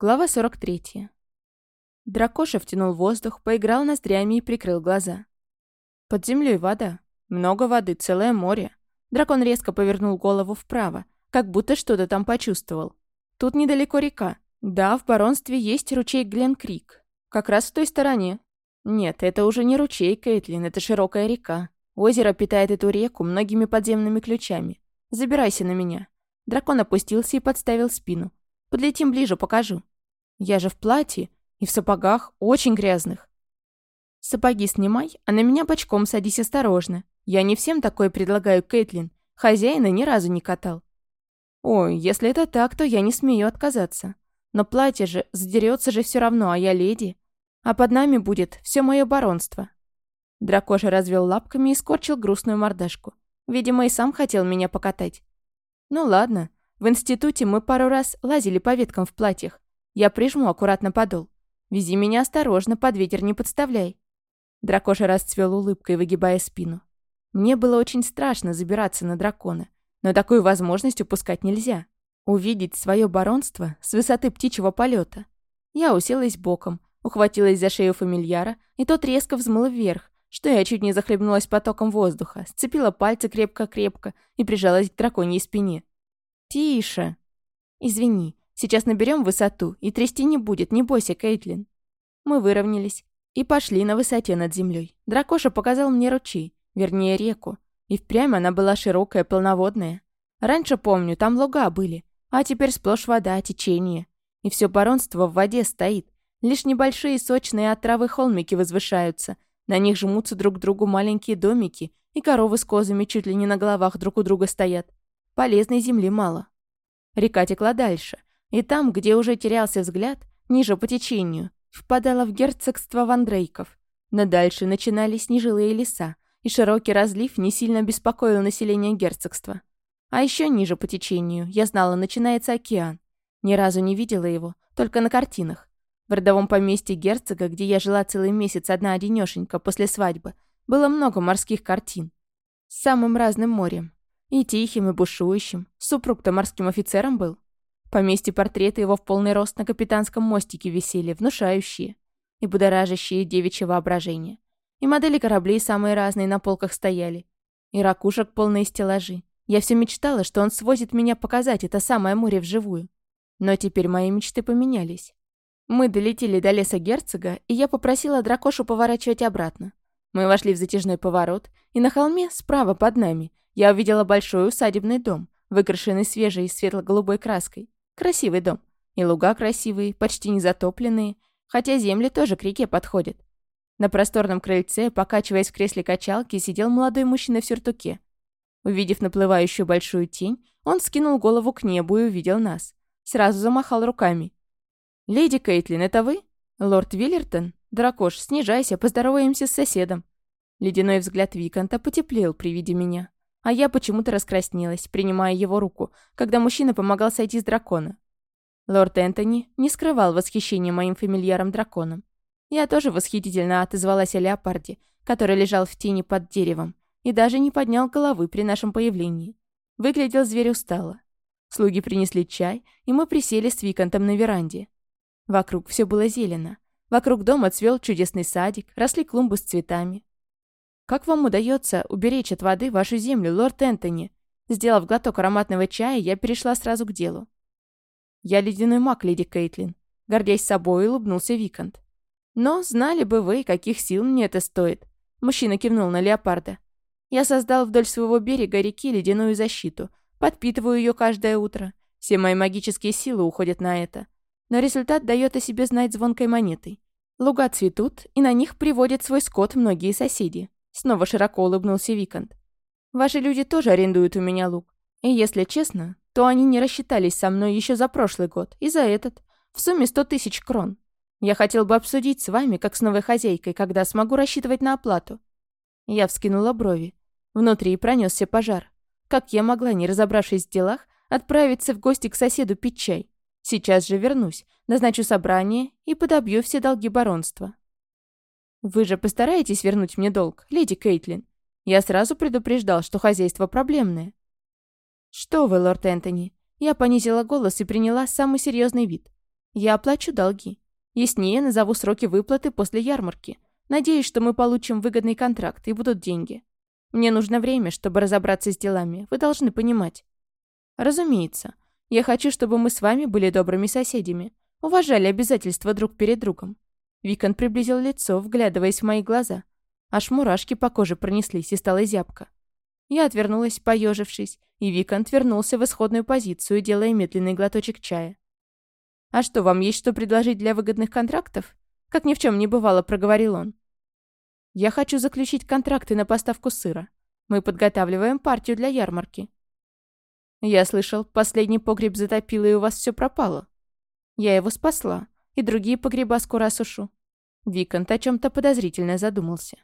Глава 43. Дракоша втянул воздух, поиграл ноздрями и прикрыл глаза. Под землей вода. Много воды, целое море. Дракон резко повернул голову вправо, как будто что-то там почувствовал. Тут недалеко река. Да, в баронстве есть ручей Гленкрик. Как раз в той стороне. Нет, это уже не ручей, Кейтлин, это широкая река. Озеро питает эту реку многими подземными ключами. Забирайся на меня. Дракон опустился и подставил спину. Подлетим ближе, покажу. Я же в платье и в сапогах, очень грязных. Сапоги снимай, а на меня бочком садись осторожно. Я не всем такое предлагаю, Кэтлин. Хозяина ни разу не катал. Ой, если это так, то я не смею отказаться. Но платье же задерется же все равно, а я леди. А под нами будет все мое баронство. Дракоша развел лапками и скорчил грустную мордашку. Видимо, и сам хотел меня покатать. Ну ладно, в институте мы пару раз лазили по веткам в платьях. Я прижму аккуратно подол. Вези меня осторожно, под ветер не подставляй». Дракоша расцвел улыбкой, выгибая спину. Мне было очень страшно забираться на дракона, но такую возможность упускать нельзя. Увидеть свое баронство с высоты птичьего полета. Я уселась боком, ухватилась за шею фамильяра, и тот резко взмыл вверх, что я чуть не захлебнулась потоком воздуха, сцепила пальцы крепко-крепко и прижалась к драконьей спине. «Тише!» «Извини, сейчас наберем высоту, и трясти не будет, не бойся, Кейтлин». Мы выровнялись и пошли на высоте над землей. Дракоша показал мне ручей, вернее реку, и впрямь она была широкая, полноводная. Раньше, помню, там луга были, а теперь сплошь вода, течение. И все баронство в воде стоит. Лишь небольшие сочные от травы холмики возвышаются. На них жмутся друг к другу маленькие домики, и коровы с козами чуть ли не на головах друг у друга стоят. Полезной земли мало. Река текла дальше, и там, где уже терялся взгляд, ниже по течению, впадала в герцогство Вандрейков. Но дальше начинались нежилые леса, и широкий разлив не сильно беспокоил население герцогства. А еще ниже по течению, я знала, начинается океан. Ни разу не видела его, только на картинах. В родовом поместье герцога, где я жила целый месяц одна-одинёшенька после свадьбы, было много морских картин. С самым разным морем. И тихим, и бушующим. Супруг-то морским офицером был. Поместье портреты его в полный рост на капитанском мостике висели, внушающие. И будоражащие девичье воображение. И модели кораблей самые разные на полках стояли. И ракушек полные стеллажи. Я все мечтала, что он свозит меня показать это самое море вживую. Но теперь мои мечты поменялись. Мы долетели до леса герцога, и я попросила дракошу поворачивать обратно. Мы вошли в затяжной поворот, и на холме, справа под нами, я увидела большой усадебный дом, выкрашенный свежей светло-голубой краской. Красивый дом. И луга красивые, почти не затопленные, хотя земли тоже к реке подходят. На просторном крыльце, покачиваясь в кресле качалки, сидел молодой мужчина в сюртуке. Увидев наплывающую большую тень, он скинул голову к небу и увидел нас. Сразу замахал руками. «Леди Кейтлин, это вы? Лорд Виллертон? Дракош, снижайся, поздороваемся с соседом». Ледяной взгляд Виконта потеплел при виде меня. А я почему-то раскраснелась, принимая его руку, когда мужчина помогал сойти с дракона. Лорд Энтони не скрывал восхищения моим фамильяром-драконом. Я тоже восхитительно отозвалась о леопарде, который лежал в тени под деревом, и даже не поднял головы при нашем появлении. Выглядел зверь устало. Слуги принесли чай, и мы присели с Виконтом на веранде. Вокруг все было зелено. Вокруг дома цвел чудесный садик, росли клумбы с цветами. «Как вам удается уберечь от воды вашу землю, лорд Энтони?» Сделав глоток ароматного чая, я перешла сразу к делу. «Я ледяной маг, леди Кейтлин», — гордясь собой, улыбнулся Викант. «Но знали бы вы, каких сил мне это стоит», — мужчина кивнул на леопарда. «Я создал вдоль своего берега реки ледяную защиту, подпитываю ее каждое утро. Все мои магические силы уходят на это. Но результат дает о себе знать звонкой монетой. Луга цветут, и на них приводят свой скот многие соседи. Снова широко улыбнулся Викант. «Ваши люди тоже арендуют у меня лук. И если честно, то они не рассчитались со мной еще за прошлый год, и за этот. В сумме сто тысяч крон. Я хотел бы обсудить с вами, как с новой хозяйкой, когда смогу рассчитывать на оплату». Я вскинула брови. Внутри пронесся пожар. Как я могла, не разобравшись в делах, отправиться в гости к соседу пить чай? Сейчас же вернусь, назначу собрание и подобью все долги баронства. «Вы же постараетесь вернуть мне долг, леди Кейтлин? Я сразу предупреждал, что хозяйство проблемное». «Что вы, лорд Энтони?» Я понизила голос и приняла самый серьезный вид. Я оплачу долги. Яснее назову сроки выплаты после ярмарки. Надеюсь, что мы получим выгодный контракт и будут деньги. Мне нужно время, чтобы разобраться с делами. Вы должны понимать. Разумеется. Я хочу, чтобы мы с вами были добрыми соседями. Уважали обязательства друг перед другом. Викон приблизил лицо, вглядываясь в мои глаза. Аж мурашки по коже пронеслись и стала зябко. Я отвернулась, поежившись, и Викант вернулся в исходную позицию, делая медленный глоточек чая. «А что, вам есть что предложить для выгодных контрактов?» Как ни в чем не бывало, проговорил он. «Я хочу заключить контракты на поставку сыра. Мы подготавливаем партию для ярмарки». «Я слышал, последний погреб затопило, и у вас все пропало». «Я его спасла, и другие погреба скоро осушу». Викант о чем-то подозрительно задумался.